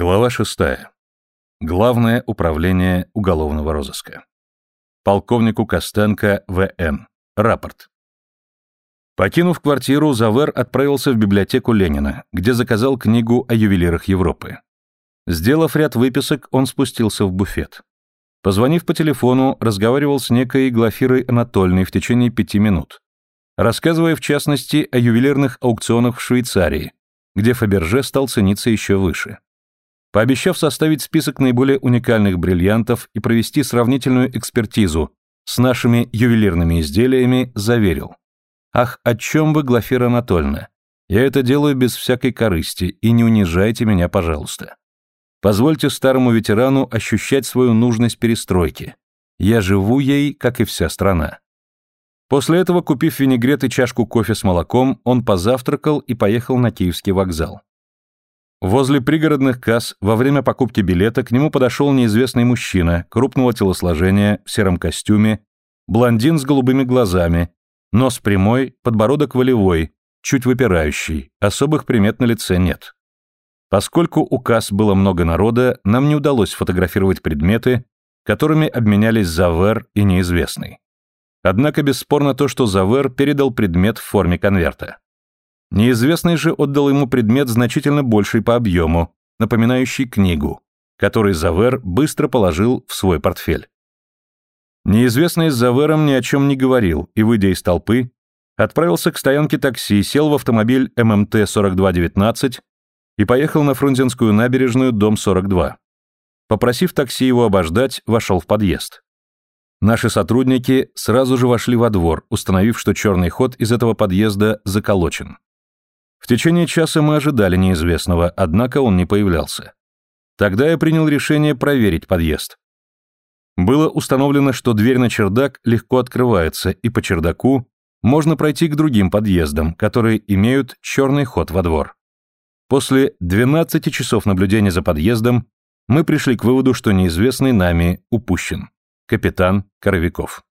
Глава 6. Главное управление уголовного розыска. Полковнику Костенко В.Н. Рапорт. Покинув квартиру, Завер отправился в библиотеку Ленина, где заказал книгу о ювелирах Европы. Сделав ряд выписок, он спустился в буфет. Позвонив по телефону, разговаривал с некой Глафирой Анатольной в течение пяти минут, рассказывая в частности о ювелирных аукционах в Швейцарии, где Фаберже стал цениться еще выше. Пообещав составить список наиболее уникальных бриллиантов и провести сравнительную экспертизу с нашими ювелирными изделиями, заверил. «Ах, о чем вы, Глафира Анатольевна? Я это делаю без всякой корысти, и не унижайте меня, пожалуйста. Позвольте старому ветерану ощущать свою нужность перестройки. Я живу ей, как и вся страна». После этого, купив винегрет и чашку кофе с молоком, он позавтракал и поехал на Киевский вокзал. Возле пригородных касс во время покупки билета к нему подошел неизвестный мужчина, крупного телосложения, в сером костюме, блондин с голубыми глазами, нос прямой, подбородок волевой, чуть выпирающий, особых примет на лице нет. Поскольку у касс было много народа, нам не удалось фотографировать предметы, которыми обменялись Завер и неизвестный. Однако бесспорно то, что Завер передал предмет в форме конверта. Неизвестный же отдал ему предмет значительно больший по объему, напоминающий книгу, который Завер быстро положил в свой портфель. Неизвестный с Завером ни о чем не говорил и, выйдя из толпы, отправился к стоянке такси, сел в автомобиль ММТ-4219 и поехал на Фрунзенскую набережную, дом 42. Попросив такси его обождать, вошел в подъезд. Наши сотрудники сразу же вошли во двор, установив, что черный ход из этого подъезда заколочен. В течение часа мы ожидали неизвестного, однако он не появлялся. Тогда я принял решение проверить подъезд. Было установлено, что дверь на чердак легко открывается, и по чердаку можно пройти к другим подъездам, которые имеют черный ход во двор. После 12 часов наблюдения за подъездом мы пришли к выводу, что неизвестный нами упущен. Капитан Коровиков.